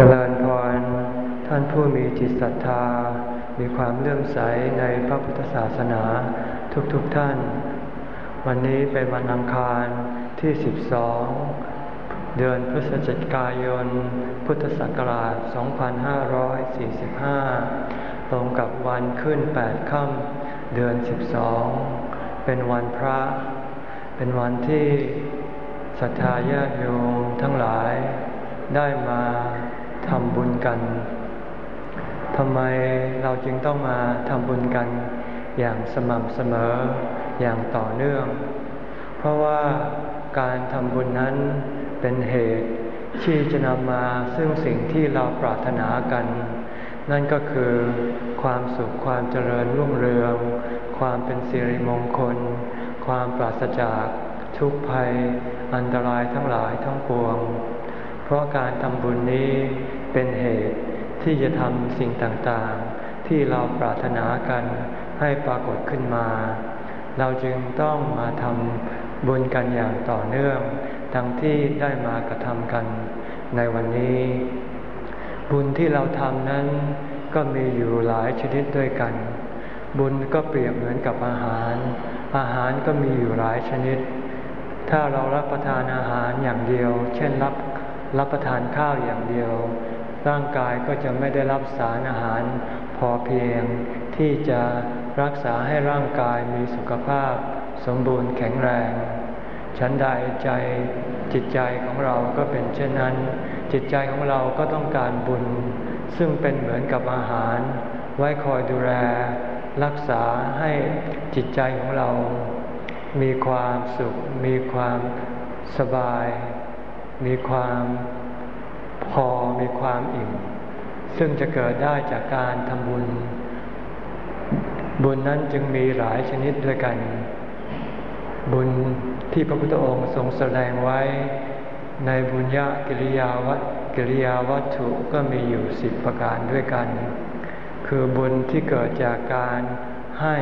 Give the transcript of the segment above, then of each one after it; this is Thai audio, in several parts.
เจริญพรท่านผู้มีจิตศรัทธา มีความเลื่อมใสในพระพุทธศาสนาทุกๆทท่าน วันนี้เป็นวันอังคารที่ 12 เดือนพฤศจิกายน พุทธศักราช 2545 ตรงกับวันขึ้น 8 ค่ำเดือน 12 เป็นวันพระ เป็นวันที่ศรัทธาญาติโยมทั้งหลายได้มา ทำบุญกันทำไมเราจึงต้องมาทำบุญกันอย่างสม่ำเสมออย่างต่อเนื่อง เพราะว่าการทำบุญนั้นเป็นเหตุที่จะนำมาซึ่งสิ่งที่เราปรารถนากัน นั่นก็คือความสุขความเจริญรุ่งเรือง ความเป็นสิริมงคล ความปราศจากทุกภัย อันตรายทั้งหลายทั้งปวง เพราะการทำบุญนี้ เป็นเหตุที่จะทำสิ่งต่างๆ ที่เราปรารถนากันให้ปรากฏขึ้นมา เราจึงต้องมาทำบุญกันอย่างต่อเนื่องดังที่ได้มากระทำกันในวันนี้ บุญที่เราทำนั้นก็มีอยู่หลายชนิดด้วยกัน บุญก็เปรียบเหมือนกับอาหาร อาหารก็มีอยู่หลายชนิด ถ้าเรารับประทานอาหารอย่างเดียว เช่นรับรับประทานข้าวอย่างเดียว ร่างกายก็จะไม่ได้รับสารอาหาร พอเพียงที่จะรักษาให้ร่างกายมีสุขภาพ สมบูรณ์แข็งแรงฉันใดใจจิตใจของเราก็เป็นเช่นนั้น จิตใจของเราก็ต้องการบุญ ซึ่งเป็นเหมือนกับอาหาร ไว้คอยดูแล รักษาให้จิตใจของเรา มีความสุข มีความสบาย มีความ พอมีความอิ่ม ซึ่งจะเกิดได้จากการทำบุญ บุญนั้นจึงมีหลายชนิดด้วยกัน บุญที่พระพุทธองค์ทรงแสดงไว้ ในบุญญากิริยาวัตกิริยาวัตถุก็มีอยู่สิบประการด้วยกัน คือบุญที่เกิดจากการให้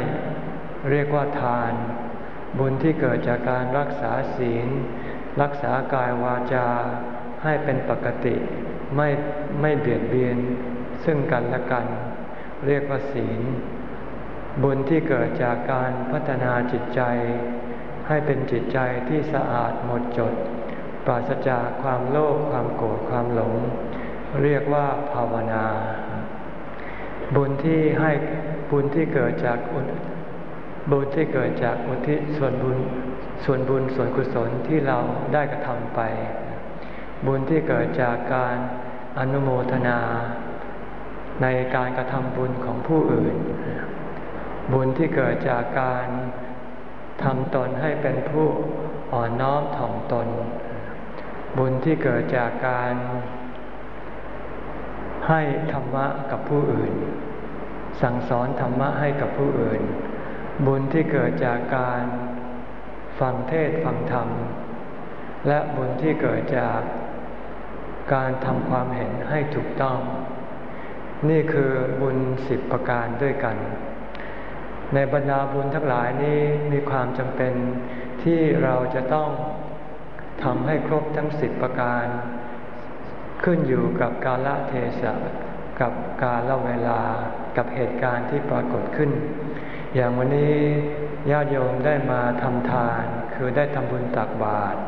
เรียกว่าทาน บุญที่เกิดจากการรักษาศีล รักษากายวาจาให้เป็นปกติ ไม่ไม่เบียดเบียนซึ่งกันและกัน เรียกว่าศีล บุญที่เกิดจากการพัฒนาจิตใจ ให้เป็นจิตใจที่สะอาดหมดจด ปราศจากความโลภความโกรธความหลง เรียกว่าภาวนา บุญที่ให้บุญที่เกิดจากบุญที่เกิดจากอุทิศส่วนบุญส่วนบุญส่วนกุศลที่เราได้กระทำไป บุญที่เกิดจากการอนุโมทนา ในการกระทำบุญของผู้อื่น บุญที่เกิดจากการทำตนให้เป็นผู้อ่อนน้อมถ่อมตน บุญที่เกิดจากการให้ธรรมะกับผู้อื่น สั่งสอนธรรมะให้กับผู้อื่น บุญที่เกิดจากการฟังเทศฟังธรรม และบุญที่เกิดจาก การทำความเห็นให้ถูกต้อง นี่คือบุญสิบประการด้วยกัน ในบรรดาบุญทั้งหลายนี้มีความจำเป็นที่เราจะต้องทำให้ครบทั้งสิบประการ ขึ้นอยู่กับกาลเทศะกับกาลเวลากับเหตุการณ์ที่ปรากฏขึ้น อย่างวันนี้ญาติโยมได้มาทำทาน คือได้ทำบุญตักบาตร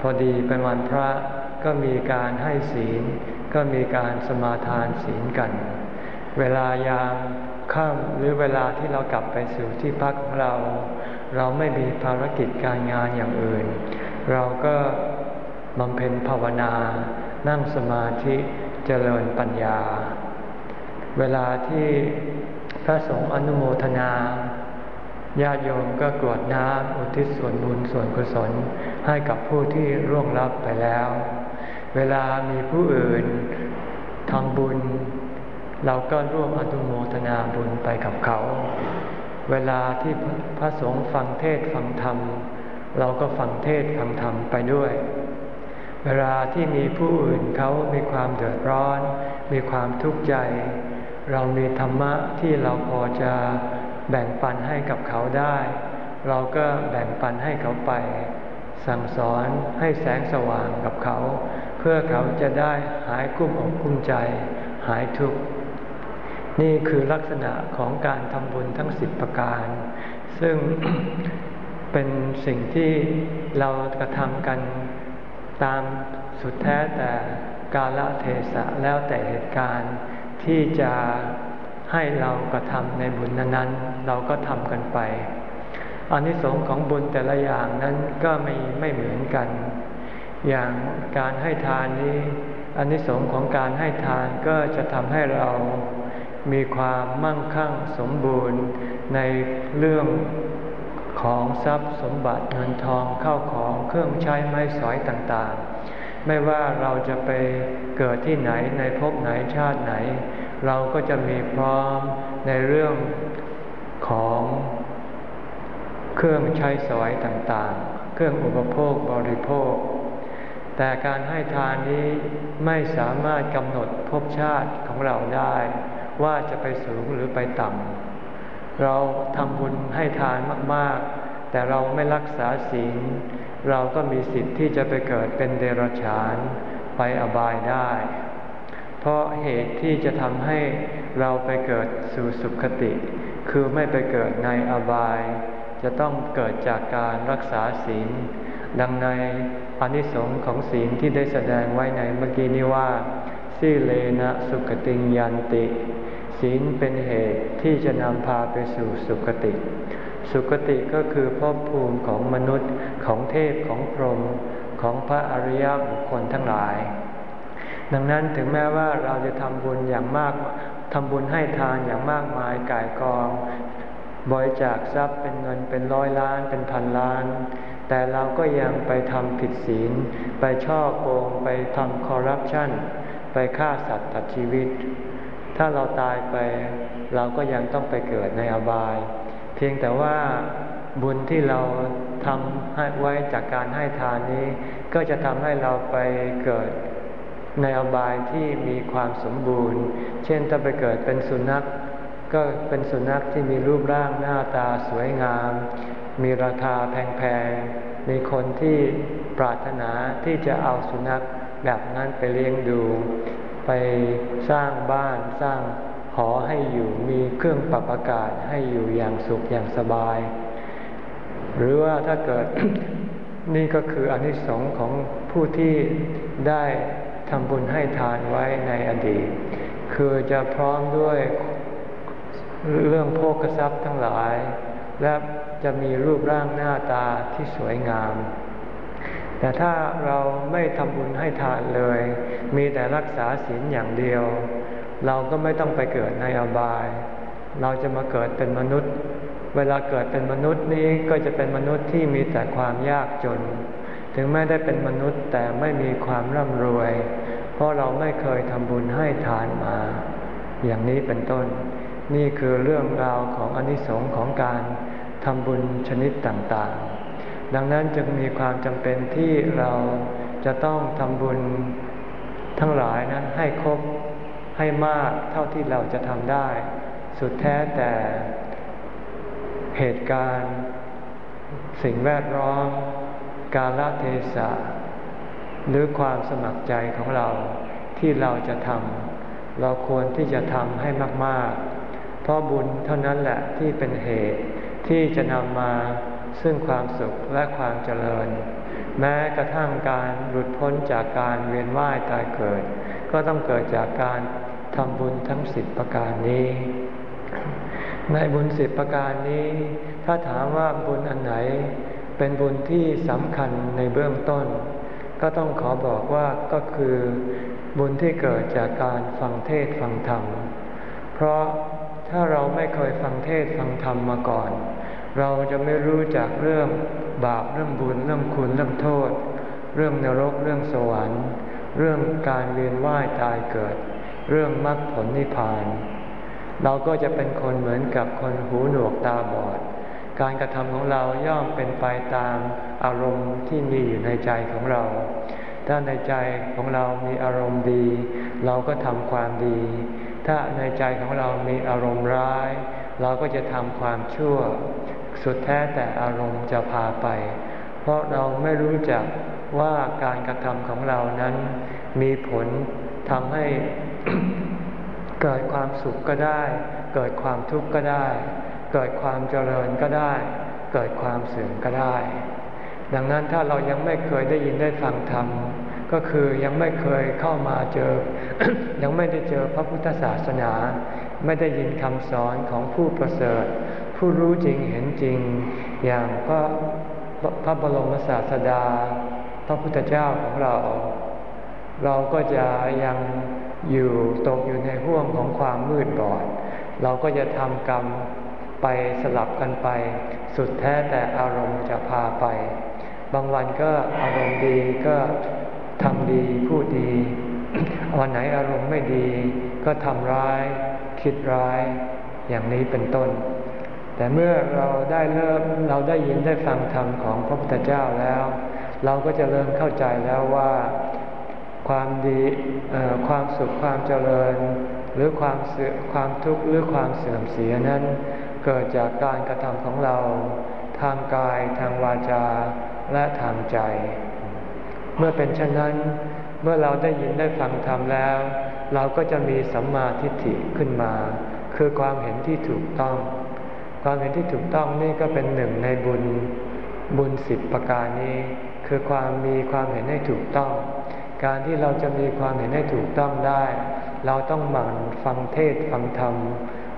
พอดีเป็นวันพระ ก็มีการให้ศีล ก็มีการสมาทานศีลกัน เวลายามค่ำหรือเวลาที่เรากลับไปสู่ที่พักของเรา เราไม่มีภารกิจการงานอย่างอื่น เราก็บำเพ็ญภาวนา นั่งสมาธิเจริญปัญญา เวลาที่พระสงฆ์อนุโมทนาญาติโยมก็กรวดน้ำอุทิศส่วนบุญส่วนกุศลให้กับผู้ที่ร่วงลับไปแล้ว เวลามีผู้อื่นทำบุญ เราก็ร่วมอนุโมทนาบุญไปกับเขา เวลาที่พระสงฆ์ฟังเทศฟังธรรม เราก็ฟังเทศฟังธรรมไปด้วย เวลาที่มีผู้อื่นเขามีความเดือดร้อน มีความทุกข์ใจ เรามีธรรมะที่เราพอจะแบ่งปันให้กับเขาได้ เราก็แบ่งปันให้เขาไป สั่งสอนให้แสงสว่างกับเขา เพื่อเขาจะได้หายกุ้มอกกุ้มใจ หายทุกข์นี่คือลักษณะของการทำบุญทั้งสิบประการ ซึ่งเป็นสิ่งที่เรากระทำกันตามสุดแท้แต่กาลเทศะแล้วแต่เหตุการณ์ที่จะให้เรากระทำในบุญนั้นๆ เราก็ทำกันไป อนนิสงส์ของบุญแต่ละอย่างนั้นก็ไม่ไม่เหมือนกัน อย่างการให้ทานนี้อนนิสงส์ของการให้ทานก็จะทำให้เรามีความมั่งคั่งสมบูรณ์ในเรื่องของทรัพย์สมบัติเงินทองเข้าของเครื่องใช้ไม้สอยต่างๆ ไม่ว่าเราจะไปเกิดที่ไหนในภพไหนชาติไหน เราก็จะมีพร้อมในเรื่องของ รื่องใช้สอยต่างๆ เครื่องอุปโภคบริโภค แต่การให้ทานนี้ไม่สามารถกำหนดภพชาติของเราได้ ว่าจะไปสูงหรือไปต่ำเราทำบุญให้ทานมากๆ แต่เราไม่รักษาศีลเราก็มีสิทธิ์ที่จะไปเกิดเป็นเดรัจฉานไปอบายได้ เพราะเหตุที่จะทำให้เราไปเกิดสู่สุขติ คือไม่ไปเกิดในอบาย จะต้องเกิดจากการรักษาศีล ดังในอนิสงค์ของศีลที่ได้แสดงไว้ในเมื่อกี้นี้ว่าสิเลนะสุขติยันติ ศีลเป็นเหตุที่จะนำพาไปสู่สุคติ สุคติก็คือภพภูมิของมนุษย์ของเทพของพรหมของพระอริยบุคคลทั้งหลาย ดังนั้นถึงแม้ว่าเราจะทำบุญอย่างมากทำบุญให้ทานอย่างมากมายก่ายกอง บริจาคทรัพย์เป็นเงินเป็นร้อยล้านเป็นพันล้าน แต่เราก็ยังไปทำผิดศีล ไปช่อโกงไปทำคอร์รัปชันไปฆ่าสัตว์ตัดชีวิต ถ้าเราตายไป เราก็ยังต้องไปเกิดในอบาย เพียงแต่ว่าบุญที่เราทำให้ไว้จากการให้ทานนี้ ก็จะทำให้เราไปเกิดในอบายที่มีความสมบูรณ์ เช่นถ้าไปเกิดเป็นสุนัข ก็เป็นสุนัขที่มีรูปร่างหน้าตาสวยงาม มีราคาแพงๆ มีคนที่ปรารถนาที่จะเอาสุนัขแบบนั้นไปเลี้ยงดู ไปสร้างบ้านสร้างหอให้อยู่มีเครื่องปรับอากาศให้อยู่อย่างสุขอย่างสบาย หรือว่าถ้าเกิดนี่ก็คืออนิสงส์ของผู้ที่ได้ทำบุญให้ทานไว้ในอดีต คือจะพร้อมด้วย เรื่องโภคทรัพย์ทั้งหลาย และจะมีรูปร่างหน้าตาที่สวยงาม แต่ถ้าเราไม่ทำบุญให้ทานเลย มีแต่รักษาศีลอย่างเดียว เราก็ไม่ต้องไปเกิดในอบาย เราจะมาเกิดเป็นมนุษย์ เวลาเกิดเป็นมนุษย์นี้ก็จะเป็นมนุษย์ที่มีแต่ความยากจน ถึงแม้ได้เป็นมนุษย์แต่ไม่มีความร่ำรวย เพราะเราไม่เคยทำบุญให้ทานมา อย่างนี้เป็นต้น นี่คือเรื่องราวของอนิสงค์ของการทำบุญชนิดต่างๆ ดังนั้นจึงมีความจำเป็นที่เราจะต้องทำบุญทั้งหลายนั้นให้ครบให้มากเท่าที่เราจะทำได้ สุดแท้แต่เหตุการณ์ สิ่งแวดล้อม กาลเทศะ หรือความสมัครใจของเราที่เราจะทำเราควรที่จะทำให้มาก ๆ เพราะบุญเท่านั้นแหละที่เป็นเหตุที่จะนำมาซึ่งความสุขและความเจริญ แม้กระทั่งการหลุดพ้นจากการเวียนว่ายตายเกิด ก็ต้องเกิดจากการทำบุญทั้งสิบประการนี้ ในบุญสิบประการนี้ ถ้าถามว่าบุญอันไหน เป็นบุญที่สำคัญในเบื้องต้น ก็ต้องขอบอกว่าก็คือบุญที่เกิดจากการฟังเทศฟังธรรม เพราะ ถ้าเราไม่เคยฟังเทศฟังธรรมมาก่อน เราจะไม่รู้จักเรื่องบาปเรื่องบุญเรื่องคุณเรื่องโทษ เรื่องนรกเรื่องสวรรค์ เรื่องการเวียนว่ายตายเกิด เรื่องมรรคผลนิพพาน เราก็จะเป็นคนเหมือนกับคนหูหนวกตาบอด การกระทำของเราย่อมเป็นไปตามอารมณ์ที่มีอยู่ในใจของเรา ถ้าในใจของเรามีอารมณ์ดี เราก็ทำความดี ถ้าในใจของเรามีอารมณ์ร้าย เราก็จะทำความชั่ว สุดแท้แต่อารมณ์จะพาไป เพราะเราไม่รู้จักว่าการกระทำของเรานั้นมีผลทำให้เกิดความสุขก็ได้ เกิดความทุกข์ก็ได้ เกิดความเจริญก็ได้ เกิดความเสื่อมก็ได้ ดังนั้นถ้าเรายังไม่เคยได้ยินได้ฟังธรรม ก็คือยังไม่เคยเข้ามาเจอ ยังไม่ได้เจอพระพุทธศาสนา ไม่ได้ยินคำสอนของผู้ประเสริฐ ผู้รู้จริงเห็นจริง อย่างพระพระบรมศาสดา พระพุทธเจ้าของเรา เราก็จะยังอยู่ตกอยู่ในห่วงของความมืดบอด เราก็จะทำกรรมไปสลับกันไป สุดแท้แต่อารมณ์จะพาไป บางวันก็อารมณ์ดีก็ ทำดีพูดดีวันไหนอารมณ์ไม่ดี ก็ทำร้ายคิดร้ายอย่างนี้เป็นต้น แต่เมื่อเราได้เริ่มเราได้ยินได้ฟังธรรมของพระพุทธเจ้าแล้ว เราก็จะเริ่มเข้าใจแล้วว่าความดีความสุขความเจริญ หรือความเสื่อความทุกข์หรือความเสื่อมเสียนั้น เกิดจากการกระทำของเรา ทางกายทางวาจาและทางใจ เมื่อเป็นเช่นนั้น เมื่อเราได้ยินได้ฟังธรรมแล้ว เราก็จะมีสัมมาทิฏฐิขึ้นมา คือความเห็นที่ถูกต้อง ความเห็นที่ถูกต้องนี่ก็เป็นหนึ่งในบุญบุญสิบประการนี้ คือความมีความเห็นให้ถูกต้อง การที่เราจะมีความเห็นให้ถูกต้องได้ เราต้องหมั่นฟังเทศฟังธรรม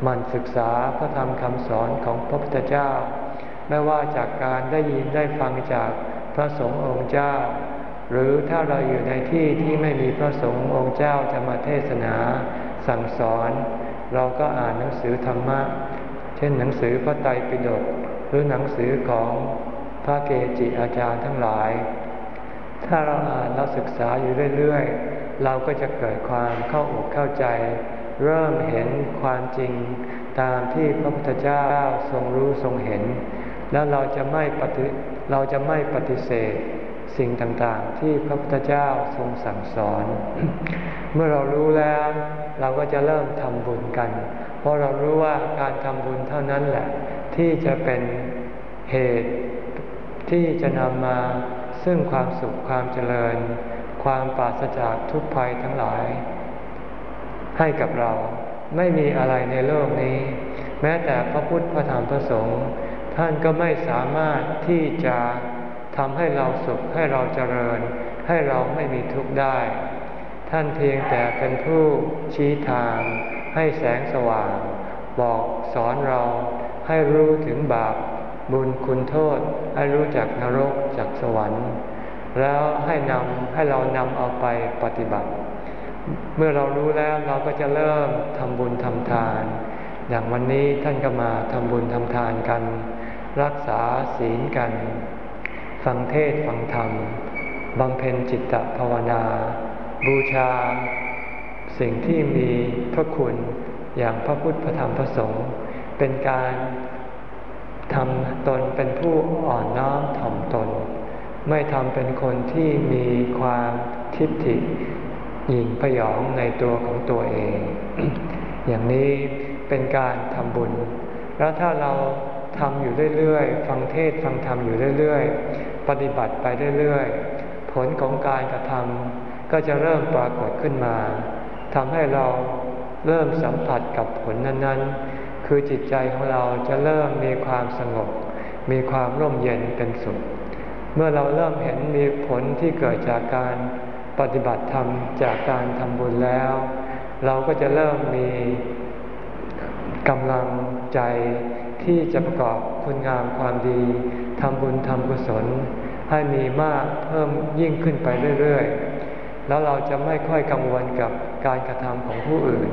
หมั่นศึกษาพระธรรมคำสอนของพระพุทธเจ้า ไม่ว่าจากการได้ยินได้ฟังจากพระสงฆ์องค์เจ้า หรือถ้าเราอยู่ในที่ที่ไม่มีพระสงฆ์องค์เจ้าจะมาเทศนาสั่งสอน เราก็อ่านหนังสือธรรมะ เช่นหนังสือพระไตรปิฎกหรือหนังสือของพระเกจิอาจารย์ทั้งหลาย ถ้าเราอ่านเราศึกษาอยู่เรื่อยๆ เราก็จะเกิดความเข้าอกเข้าใจ เริ่มเห็นความจริงตามที่พระพุทธเจ้าทรงรู้ทรงเห็น แล้วเราจะไม่ปฏิเราจะไม่ปฏิเสธ สิ่งต่างๆ ที่พระพุทธเจ้าทรงสั่งสอน เมื่อเรารู้แล้ว เราก็จะเริ่มทำบุญกัน เพราะเรารู้ว่าการทำบุญเท่านั้นแหละ ที่จะเป็นเหตุที่จะนำมาซึ่งความสุขความเจริญ ความปราศจากทุกภัยทั้งหลาย ให้กับเราไม่มีอะไรในโลกนี้ แม้แต่พระพุทธพระธรรมพระสงฆ์ท่านก็ไม่สามารถที่จะ ทำให้เราสุขให้เราเจริญ ให้เราไม่มีทุกข์ได้ ท่านเพียงแต่เป็นผู้ชี้ทาง ให้แสงสว่าง บอกสอนเราให้รู้ถึงบาปบุญคุณโทษ ให้รู้จักนรกจากสวรรค์ แล้วให้นำให้เรานำเอาไปปฏิบัติ เมื่อเรารู้แล้วเราก็จะเริ่มทำบุญทำทาน อย่างวันนี้ท่านก็มาทำบุญทำทานกัน รักษาศีลกัน ฟังเทศฟังธรรมบำเพ็ญจิตตภาวนา บูชา สิ่งที่มีพระคุณอย่างพระพุทธพระธรรมพระสงฆ์เป็นการทำตนเป็นผู้อ่อนน้อมถ่อมตน ไม่ทำเป็นคนที่มีความทิฏฐิหยิ่งพยองในตัวของตัวเอง อย่างนี้เป็นการทำบุญ แล้วถ้าเราทำอยู่เรื่อยๆ ฟังเทศฟังธรรมอยู่เรื่อย ปฏิบัติไปเรื่อยๆ ผลของการกระทำก็จะเริ่มปรากฏขึ้นมาทำให้เราเริ่มสัมผัสกับผลนั้นๆ คือจิตใจของเราจะเริ่มมีความสงบ มีความร่มเย็นเป็นสุข เมื่อเราเริ่มเห็นมีผลที่เกิดจากการปฏิบัติธรรมจากการทำบุญแล้ว เราก็จะเริ่มมีกำลังใจที่จะประกอบคุณงามความดี ทำบุญทำกุศล ให้มีมากเพิ่มยิ่งขึ้นไปเรื่อยๆ แล้วเราจะไม่ค่อยกังวลกับการกระทำของผู้อื่น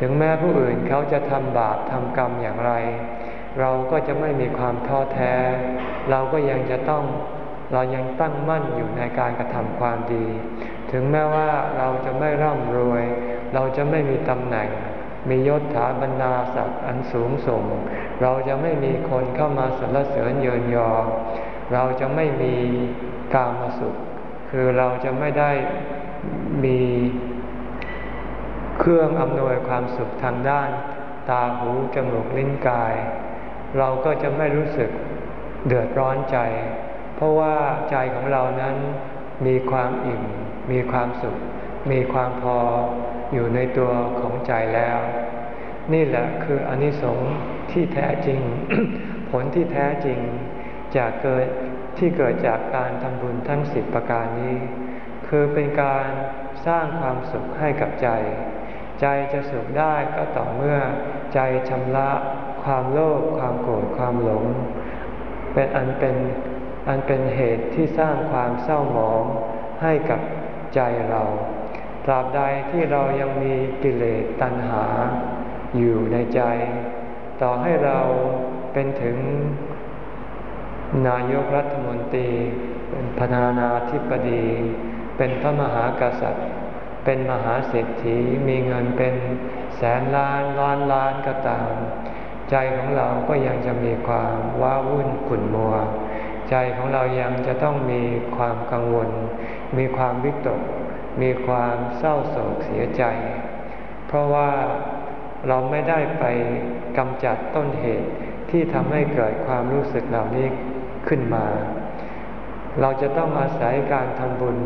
ถึงแม้ผู้อื่นเขาจะทำบาปทำกรรมอย่างไร เราก็จะไม่มีความท้อแท้ เราก็ยังจะต้องเรายังตั้งมั่นอยู่ในการกระทำความดี ถึงแม้ว่าเราจะไม่ร่ำรวย เราจะไม่มีตำแหน่ง มียศถาบรรดาศักดิ์อันสูงส่ง เราจะไม่มีคนเข้ามาสรรเสริญเยินยอ เราจะไม่มีกามสุข คือเราจะไม่ได้มีเครื่องอำนวยความสุขทางด้าน ตาหูจมูกลิ้นกาย เราก็จะไม่รู้สึกเดือดร้อนใจ เพราะว่าใจของเรานั้นมีความอิ่ม มีความสุข มีความพออยู่ในตัวของใจแล้ว นี่แหละคืออนิสงส์ ที่แท้จริง ผลที่แท้จริงจากเกิดที่เกิดจากการทำบุญทั้งสิบประการนี้ คือเป็นการสร้างความสุขให้กับใจ ใจจะสุขได้ก็ต่อเมื่อใจชำระความโลภความโกรธความหลง เป็นอันเป็นอันเป็นเหตุที่สร้างความเศร้าหมองให้กับใจเรา ตราบใดที่เรายังมีกิเลสตัณหาอยู่ในใจ ต่อให้เราเป็นถึงนายกรัฐมนตรี เป็นพนานาธิบดี เป็นพระมหากษัตริย์ เป็นมหาเศรษฐีมีเงินเป็นแสนล้านล้านล้านก็ตาม ใจของเราก็ยังจะมีความว้าวุ่นขุ่นมัว ใจของเรายังจะต้องมีความกังวล มีความวิตก มีความเศร้าโศกเสียใจ เพราะว่าเราไม่ได้ไป กำจัดต้นเหตุที่ทำให้เกิดความรู้สึกเหล่านี้ขึ้นมา เราจะต้องอาศัยการทำบุญ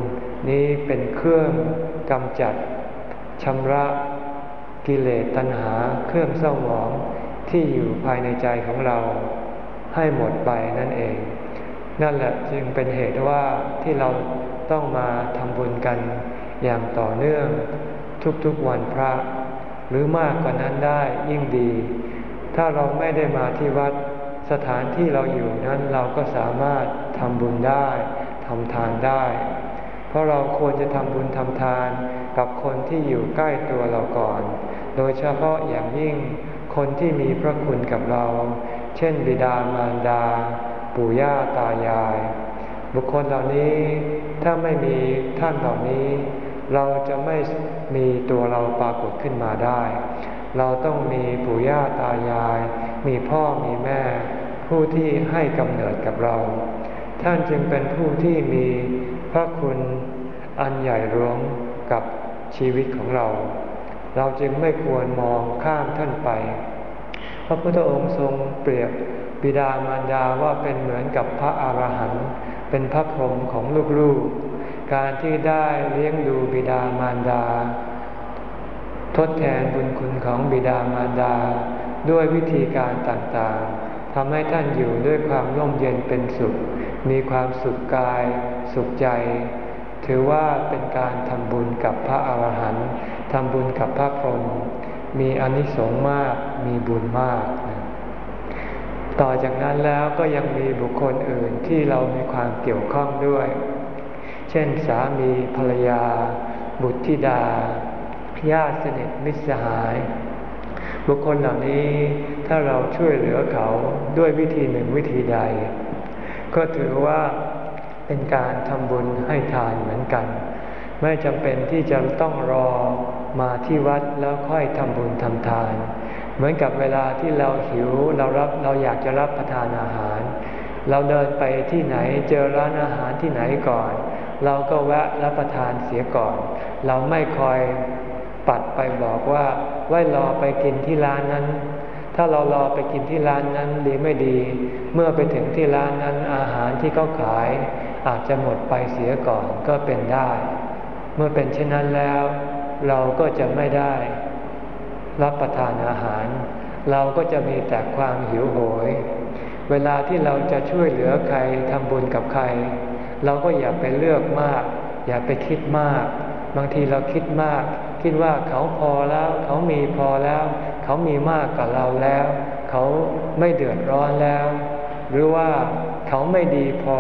นี้เป็นเครื่องกำจัดชำระกิเลสตัณหาเครื่องเศร้าหมองที่อยู่ภายในใจของเราให้หมดไปนั่นเอง นั่นแหละจึงเป็นเหตุว่าที่เราต้องมาทำบุญกันอย่างต่อเนื่องทุกๆวันพระ หรือมากกว่านั้นได้ยิ่งดี ถ้าเราไม่ได้มาที่วัด สถานที่เราอยู่นั้นเราก็สามารถทำบุญได้ทำทานได้ เพราะเราควรจะทำบุญทำทานกับคนที่อยู่ใกล้ตัวเราก่อน โดยเฉพาะอย่างยิ่งคนที่มีพระคุณกับเรา เช่น บิดามารดา ปู่ย่าตายาย บุคคลเหล่านี้ถ้าไม่มีท่านเหล่านี้ เราจะไม่มีตัวเราปรากฏขึ้นมาได้ เราต้องมีปู่ย่าตายาย มีพ่อมีแม่ ผู้ที่ให้กำเนิดกับเรา ท่านจึงเป็นผู้ที่มีพระคุณอันใหญ่หลวงกับชีวิตของเรา เราจึงไม่ควรมองข้ามท่านไป พระพุทธองค์ทรงเปรียบบิดามารดาว่าเป็นเหมือนกับพระอรหันต์เป็นพระพรหมของลูกๆ การที่ได้เลี้ยงดูบิดามารดา ทดแทนบุญคุณของบิดามารดา ด้วยวิธีการต่างๆทำให้ท่านอยู่ด้วยความร่มเย็นเป็นสุข มีความสุขกาย สุขใจ ถือว่าเป็นการทำบุญกับพระอาหารหันต์ทำบุญกับพระพรหมมีอนิสงส์มากมีบุญมาก ต่อจากนั้นแล้วก็ยังมีบุคคลอื่นที่เรามีความเกี่ยวข้องด้วย เช่นสามีภรรยา บุตรธิดา ญาติสนิทมิตรสหาย บุคคลเหล่านี้ถ้าเราช่วยเหลือเขาด้วยวิธีหนึ่งวิธีใด ก็ถือว่าเป็นการทำบุญให้ทานเหมือนกัน ไม่จำเป็นที่จะต้องรอมาที่วัดแล้วค่อยทำบุญทำทาน เหมือนกับเวลาที่เราหิวเรารับเราอยากจะรับประทานอาหาร เราเดินไปที่ไหนเจอร้านอาหารที่ไหนก่อน เราก็แวะรับประทานเสียก่อน เราไม่คอย ปัดไปบอกว่าไว้รอไปกินที่ร้านนั้น ถ้าเรารอไปกินที่ร้านนั้นดีไม่ดี เมื่อไปถึงที่ร้านนั้นอาหารที่เขาขาย อาจจะหมดไปเสียก่อนก็เป็นได้ เมื่อเป็นเช่นนั้นแล้ว เราก็จะไม่ได้ รับประทานอาหาร เราก็จะมีแต่ความหิวโหย เวลาที่เราจะช่วยเหลือใครทำบุญกับใคร เราก็อย่าไปเลือกมาก อย่าไปคิดมาก บางทีเราคิดมาก คิดว่าเขาพอแล้ว เขามีพอแล้ว เขามีมากกว่าเราแล้ว เขาไม่เดือดร้อนแล้ว หรือว่าเขาไม่ดีพอ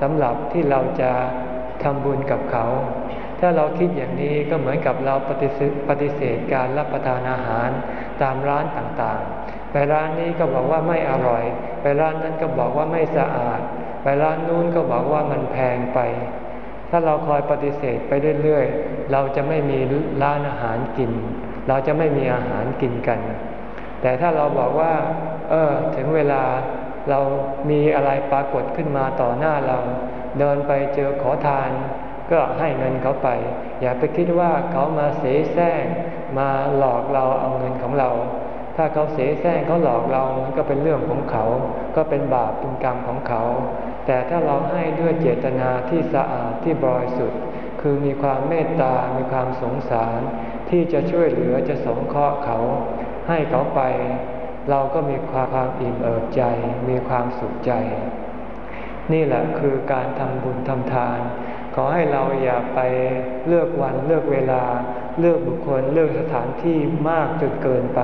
สำหรับที่เราจะทำบุญกับเขา ถ้าเราคิดอย่างนี้ก็เหมือนกับเราปฏิเสธปฏิเสธการรับประทานอาหารตามร้านต่างๆ ไปร้านนี้ก็บอกว่าไม่อร่อย ไปร้านนั้นก็บอกว่าไม่สะอาด ไปร้านนู้นก็บอกว่ามันแพงไป ถ้าเราคอยปฏิเสธไปเรื่อย เราจะไม่มีร้านอาหารกิน เราจะไม่มีอาหารกินกัน แต่ถ้าเราบอกว่า เออ ถึงเวลาเรามีอะไรปรากฏขึ้นมาต่อหน้าเรา เดินไปเจอขอทาน ก็ให้เงินเขาไป อย่าไปคิดว่าเขามาเสแสร้งมาหลอกเราเอาเงินของเรา ถ้าเขาเสแสร้งเขาหลอกเรามันก็เป็นเรื่องของเขา ก็เป็นบาปเป็นกรรมของเขา แต่ถ้าเราให้ด้วยเจตนาที่สะอาดที่บริสุทธิ์ คือมีความเมตตา มีความสงสาร ที่จะช่วยเหลือจะสงเคราะห์เขา ให้เขาไป เราก็มีความอิ่มเอิบใจ มีความสุขใจ นี่แหละคือการทำบุญทำทาน ขอให้เราอย่าไปเลือกวันเลือกเวลา เลือกบุคคลเลือกสถานที่มากจนเกินไป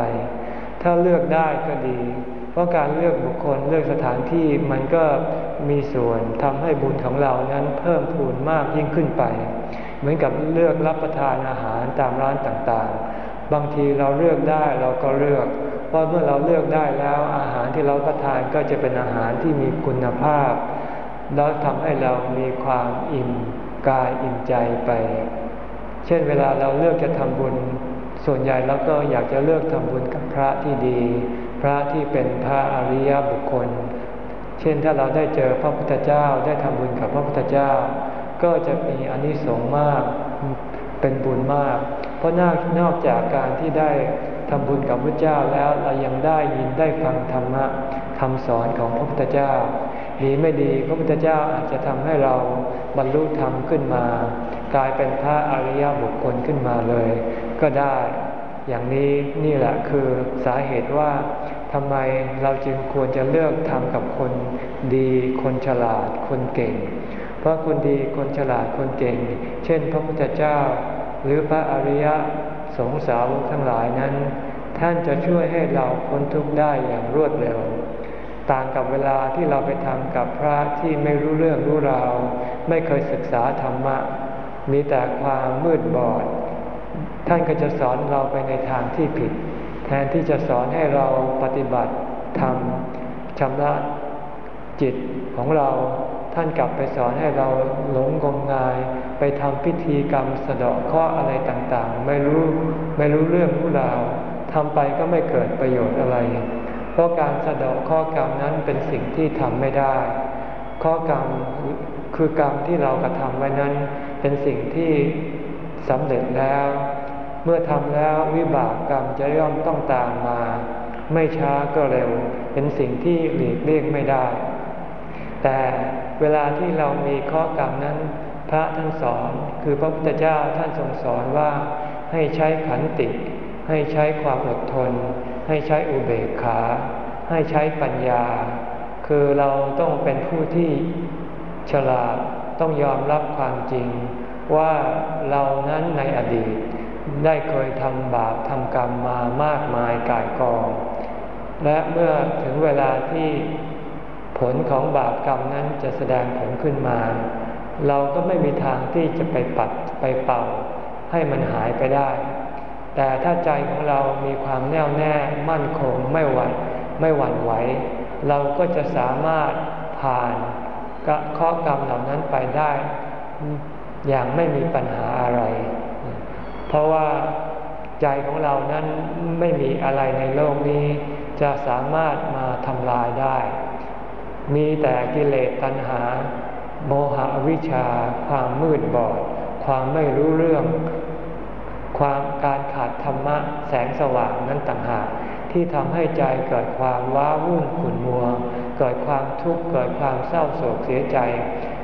ถ้าเลือกได้ก็ดี เพราะการเลือกบุคคลเลือกสถานที่มันก็มีส่วนทำให้บุญของเรานั้นเพิ่มพูนมากยิ่งขึ้นไป เหมือนกับเลือกรับประทานอาหารตามร้านต่างๆ บางทีเราเลือกได้เราก็เลือก เพราะเมื่อเราเลือกได้แล้วอาหารที่เราประทานก็จะเป็นอาหารที่มีคุณภาพ แล้วทำให้เรามีความอิ่มกายอิ่มใจไป เช่นเวลาเราเลือกจะทำบุญ ส่วนใหญ่เราก็อยากจะเลือกทำบุญกับพระที่ดี พระที่เป็นพระอริยบุคคล เช่นถ้าเราได้เจอพระพุทธเจ้าได้ทำบุญกับพระพุทธเจ้า ก็จะมีอนิสงส์มากเป็นบุญมาก เพราะนอกจากการที่ได้ทำบุญกับพระเจ้าแล้วเรายังได้ยินได้ฟังธรรมะคำสอนของพระพุทธเจ้าดีไม่ดีพระพุทธเจ้าอาจจะทำให้เราบรรลุธรรมขึ้นมา กลายเป็นพระอริยบุคคลขึ้นมาเลย ก็ได้อย่างนี้นี่แหละคือสาเหตุว่าทำไมเราจึงควรจะเลือกทำกับคนดี คนฉลาด คนเก่ง เพราะคนดีคนฉลาดคนเก่ง เช่น พระพุทธเจ้า หรือพระอริยสงสาวกทั้งหลายนั้น ท่านจะช่วยให้เราพ้นทุกข์ได้อย่างรวดเร็ว ต่างกับเวลาที่เราไปทำกับพระที่ไม่รู้เรื่องรู้ราวไม่เคยศึกษาธรรมะ มีแต่ความมืดบอด ท่านก็จะสอนเราไปในทางที่ผิด แทนที่จะสอนให้เราปฏิบัติทำชำระจิตของเรา ท่านกลับไปสอนให้เราหลงงมงาย ไปทำพิธีกรรมสะดาะข้ออะไรต่างๆ ไม่รู้ไม่รู้เรื่องรู้ราวทำไปก็ไม่เกิดประโยชน์อะไร เพราะการสะดาะข้อกรรมนั้นเป็นสิ่งที่ทำไม่ได้ ข้อกรรมคือกรรมที่เรากระทำไว้นั้น เป็นสิ่งที่สำเร็จแล้ว เมื่อทำแล้ววิบากกรรมจะย่อมต้องตามมา ไม่ช้าก็เร็ว เป็นสิ่งที่หลีกเลี่ยงไม่ได้ แต่เวลาที่เรามีข้อกรรมนั้น พระท่านสอน คือพระพุทธเจ้าท่านทรงสอนว่าให้ใช้ขันติ ให้ใช้ความอดทน ให้ใช้อุเบกขา ให้ใช้ปัญญา คือเราต้องเป็นผู้ที่ฉลาดต้องยอมรับความจริง ว่าเรานั้นในอดีต ได้เคยทำบาปทำกรรมมามากมายกายกอง และเมื่อถึงเวลาที่ ผลของบาปกรรมนั้นจะแสดงผลขึ้นมา เราก็ไม่มีทางที่จะไปปัดไปเป่า ให้มันหายไปได้ แต่ถ้าใจของเรามีความแน่วแน่มั่นคงไม่หวั่นไม่หวั่นไหว เราก็จะสามารถผ่านข้อกรรมเหล่านั้นไปได้ อย่างไม่มีปัญหาอะไร เพราะว่าใจของเรานั้นไม่มีอะไรในโลกนี้ จะสามารถมาทำลายได้ มีแต่กิเลสตัณหา โมหะวิชา ความมืดบอด ความไม่รู้เรื่อง ความการขาดธรรมะแสงสว่างนั้นต่างหากที่ทำให้ใจเกิดความว้าวุ่นขุ่นมัว เกิดความทุกข์เกิดความเศร้าโศกเสียใจ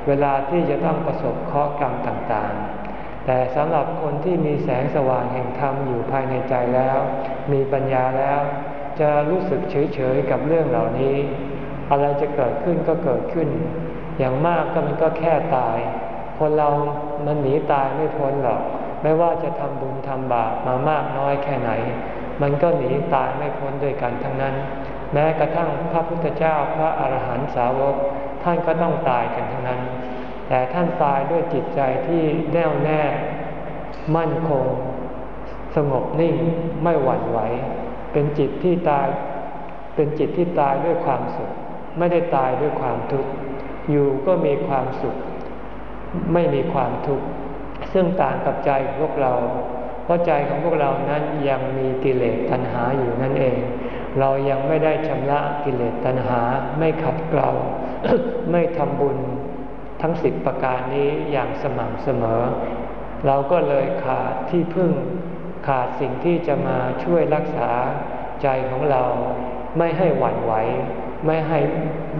เวลาที่จะต้องประสบข้อกรรมต่างๆ แต่สำหรับคนที่มีแสงสว่างแห่งธรรมอยู่ภายในใจแล้ว มีปัญญาแล้ว จะรู้สึกเฉยๆกับเรื่องเหล่านี้ อะไรจะเกิดขึ้นก็เกิดขึ้น อย่างมากก็มันก็แค่ตาย คนเรามันหนีตายไม่พ้นหรอก ไม่ว่าจะทำบุญทำบาปมามากน้อยแค่ไหน มันก็หนีตายไม่พ้นด้วยกันทั้งนั้น แม้กระทั่งพระพุทธเจ้าพระอรหันตสาวก ท่านก็ต้องตายกันทั้งนั้น แต่ท่านตายด้วยจิตใจที่แน่วแน่ มั่นคง สงบนิ่งไม่หวั่นไหว เป็นจิตที่ตายเป็นจิตที่ตายด้วยความสุข ไม่ได้ตายด้วยความทุกข์อยู่ก็มีความสุข ไม่มีความทุกข์ซึ่งต่างกับใจพวกเรา เพราะใจของพวกเรานั้นยังมีกิเลสตัณหาอยู่นั่นเอง เรายังไม่ได้ชำระกิเลสตัณหาไม่ขัดเกลาไม่ทำบุญทั้งสิบประการนี้อย่างสม่ำเสมอ เราก็เลยขาดที่พึ่งขาดสิ่งที่จะมาช่วยรักษาใจของเราไม่ให้หวั่นไหว ไม่ให้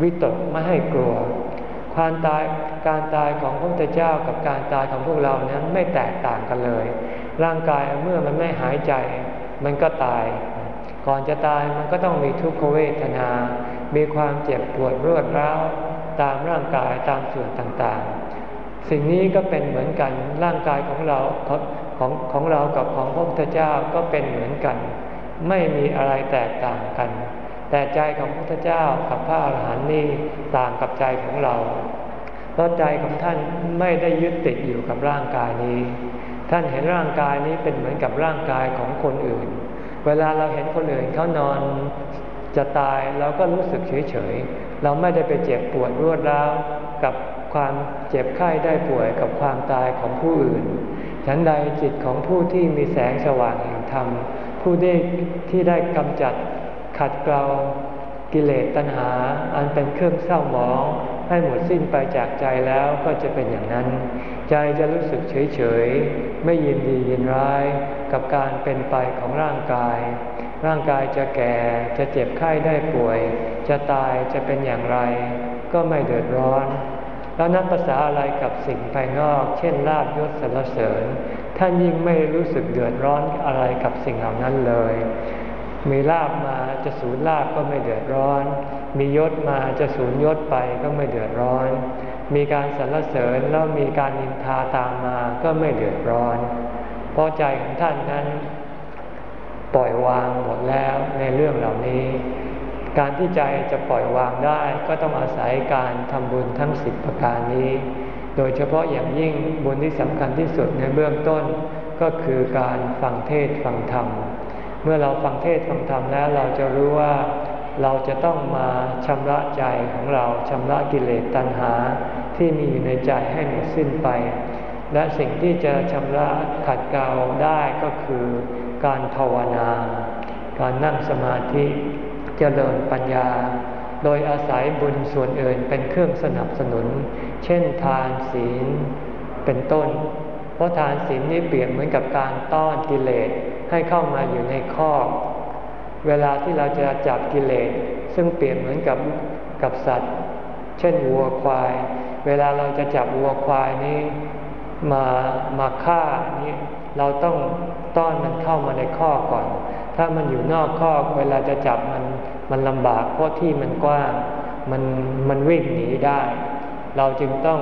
วิตกไม่ให้กลัว ความตายการตายของพระพุทธเจ้ากับการตายของพวกเรานั้นไม่แตกต่างกันเลย ร่างกายเมื่อมันไม่หายใจ มันก็ตาย ก่อนจะตายมันก็ต้องมีทุกขเวทนา มีความเจ็บปวดรวดร้าวตามร่างกายตามส่วนต่างๆ สิ่งนี้ก็เป็นเหมือนกันร่างกายของเราของของเรากับของพระพุทธเจ้าก็เป็นเหมือนกัน ไม่มีอะไรแตกต่างกัน แต่ใจของพระพุทธเจ้ากับพระอาหารหันต์นี่ต่างกับใจของเรา เพราะใจของท่านไม่ได้ยึดติดอยู่กับร่างกายนี้ ท่านเห็นร่างกายนี้เป็นเหมือนกับร่างกายของคนอื่น เวลาเราเห็นคนอื่นเขานอนจะตายเราก็รู้สึกเฉยเฉยเราไม่ได้ไปเจ็บปวดรวดร้าวกับความเจ็บไข้ได้ป่วยกับความตายของผู้อื่น ฉันใดจิตของผู้ที่มีแสงสว่างแห่งธรรม ผู้ได้ที่ได้กำจัด ขัดเกลากิเลสตัณหา อันเป็นเครื่องเศร้าหมอง ให้หมดสิ้นไปจากใจแล้วก็จะเป็นอย่างนั้น ใจจะรู้สึกเฉยเฉยไม่ยินดียินร้าย กับการเป็นไปของร่างกาย ร่างกายจะแก่จะเจ็บไข้ได้ป่วย จะตายจะเป็นอย่างไร ก็ไม่เดือดร้อน แล้วนับภาษาอะไรกับสิ่งภายนอก เช่นลาบยศสรรเสริญ ท่านยิ่งไม่รู้สึกเดือดร้อนอะไรกับสิ่งเหล่านั้นเลย มีลาบมาจะสูญลาบก็ไม่เดือดร้อน มียศมาจะสูญยศไปก็ไม่เดือดร้อน มีการสรรเสริญแล้วมีการนินทาตามมาก็ไม่เดือดร้อน เพราะใจของท่านนั้น ปล่อยวางหมดแล้วในเรื่องเหล่านี้ การที่ใจจะปล่อยวางได้ก็ต้องอาศัยการทำบุญทั้งสิบประการนี้ โดยเฉพาะอย่างยิ่งบุญที่สำคัญที่สุดในเบื้องต้นก็คือการฟังเทศฟังธรรม เมื่อเราฟังเทศฟังธรรมแล้วเราจะรู้ว่าเราจะต้องมาชำระใจของเราชำระกิเลสตัณหาที่มีอยู่ในใจให้หมดสิ้นไป และสิ่งที่จะชำระขัดเกลาได้ก็คือการภาวนา การนั่งสมาธิเจริญปัญญา โดยอาศัยบุญส่วนอื่นเป็นเครื่องสนับสนุน เช่นทานศีลเป็นต้น เพราะทานศีลนี้เปรียบเหมือนกับการต้อนกิเลส ให้เข้ามาอยู่ในข้อเวลาที่เราจะจับกิเลสซึ่งเปรียบเหมือนกับกับสัตว์ เช่นวัวควาย เวลาเราจะจับวัวควายนี้มามาฆ่านี้เราต้องต้อนมันเข้ามาในข้อก่อน ถ้ามันอยู่นอกข้อเวลาจะจับมันมันลำบากเพราะที่มันกว้างมันมันวิ่งหนีได้ เราจึงต้อง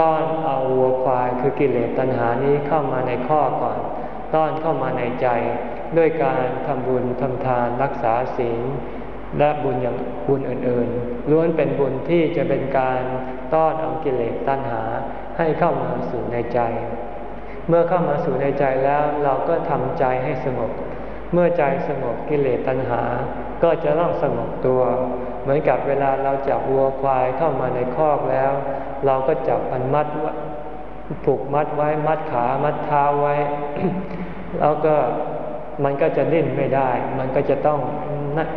ต้อนเอาวัวควายคือกิเลสตัณหานี้เข้ามาในข้อก่อน ต้อนเข้ามาในใจ ด้วยการทำบุญทำทานรักษาศีลและบุญอย่างบุญอื่นๆ ล้วนเป็นบุญที่จะเป็นการต้อนเอากิเลสตัณหาให้เข้ามาสู่ในใจ เมื่อเข้ามาสู่ในใจแล้วเราก็ทำใจให้สงบ เมื่อใจสงบกิเลสตัณหา ก็จะต้องสงบตัว เหมือนกับเวลาเราจับวัวควายเข้ามาในคอกแล้ว เราก็จับมันมัด ผูกมัดไว้มัดขามัดเท้าไว้ แล้วก็มันก็จะดิ้นไม่ได้ มันก็จะต้อง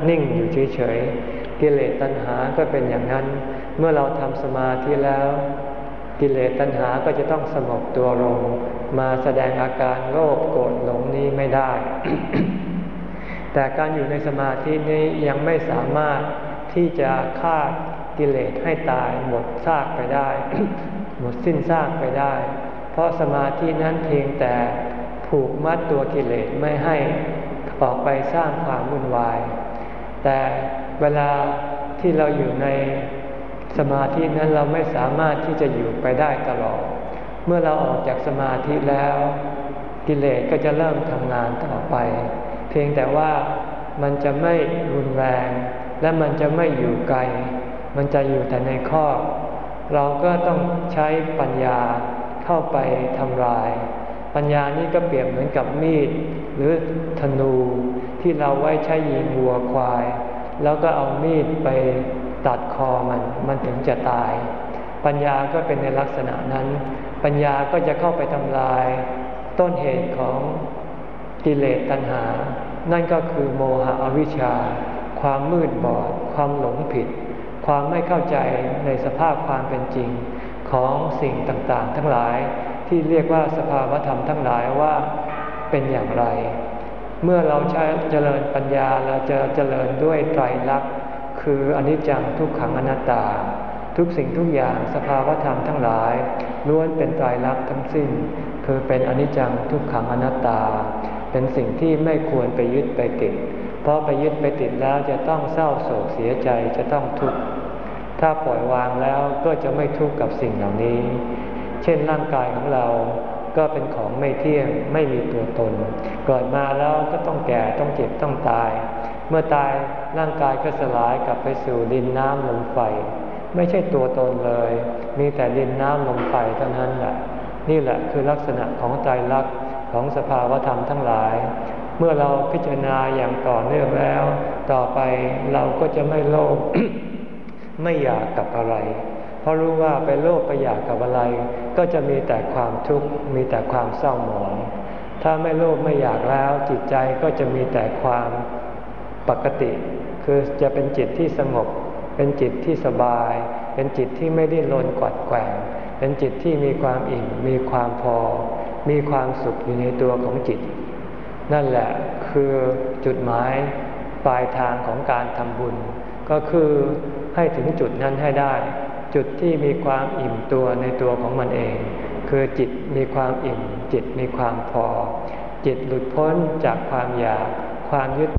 นิ่งอยู่เฉยๆกิเลสตัณหาก็เป็นอย่างนั้น เมื่อเราทำสมาธิแล้ว กิเลสตัณหาก็จะต้องสงบตัวลง มาแสดงอาการโลภโกรธหลงนี้ไม่ได้ แต่การอยู่ในสมาธินี้ยังไม่สามารถที่จะฆ่ากิเลสให้ตายหมดซากไปได้ หมดสิ้นซากไปได้ เพราะสมาธินั้นเพียงแต่ผูกมัดตัวกิเลสไม่ให้ออกไปสร้างความวุ่นวาย แต่เวลาที่เราอยู่ในสมาธินั้นเราไม่สามารถที่จะอยู่ไปได้ตลอด เมื่อเราออกจากสมาธิแล้ว กิเลสก็จะเริ่มทำงานต่อไป เพียงแต่ว่ามันจะไม่รุนแรง และมันจะไม่อยู่ไกล มันจะอยู่แต่ในข้อ เราก็ต้องใช้ปัญญาเข้าไปทำลาย ปัญญานี้ก็เปรียบเหมือนกับมีด หรือธนูที่เราไว้ใช้ยิงวัวควาย แล้วก็เอามีดไปตัดคอมัน มันถึงจะตาย ปัญญาก็เป็นในลักษณะนั้น ปัญญาก็จะเข้าไปทำลาย ต้นเหตุของกิเลสตัณหา นั่นก็คือโมหะอวิชชา ความมืดบอด ความหลงผิด ความไม่เข้าใจในสภาพความเป็นจริงของสิ่งต่างๆ ทั้งหลายที่เรียกว่าสภาวธรรมทั้งหลายว่าเป็นอย่างไร เมื่อเราใช้เจริญปัญญาเราจะเจริญด้วยไตรลักษณ์คืออนิจจังทุกขังอนัตตา ทุกสิ่งทุกอย่างสภาวธรรมทั้งหลายล้วนเป็นไตรลักษณ์ทั้งสิ้น คือเป็นอนิจจังทุกขังอนัตตา เป็นสิ่งที่ไม่ควรไปยึดไปติด เพราะไปยึดไปติดแล้วจะต้องเศร้าโศกเสียใจจะต้องทุกข์ ถ้าปล่อยวางแล้วก็จะไม่ทุกข์กับสิ่งเหล่านี้ เช่นร่างกายของเราก็เป็นของไม่เที่ยงไม่มีตัวตน เกิดมาแล้วก็ต้องแก่ต้องเจ็บต้องตาย เมื่อตายร่างกายก็สลายกลับไปสู่ดินน้ำลมไฟ ไม่ใช่ตัวตนเลย มีแต่ดินน้ำลมไฟเท่านั้นแหละนี่แหละคือลักษณะของใจรักของสภาวธรรมทั้งหลาย เมื่อเราพิจารณาอย่างต่อเนื่องแล้ว ต่อไปเราก็จะไม่โลภไม่อยากกับอะไร เพราะรู้ว่าไปโลภไปอยากกับอะไร ก็จะมีแต่ความทุกข์มีแต่ความเศร้าหมอง ถ้าไม่โลภไม่อยากแล้ว จิตใจก็จะมีแต่ความปกติ คือจะเป็นจิตที่สงบ เป็นจิตที่สบาย เป็นจิตที่ไม่ได้ลนกวัดแกว่งเป็นจิตที่มีความอิ่มมีความพอ มีความสุขอยู่ในตัวของจิต นั่นแหละคือจุดหมายปลายทางของการทำบุญ ก็คือให้ถึงจุดนั้นให้ได้ จุดที่มีความอิ่มตัวในตัวของมันเอง คือจิตมีความอิ่ม จิตมีความพอ จิตหลุดพ้นจากความอยากความยึด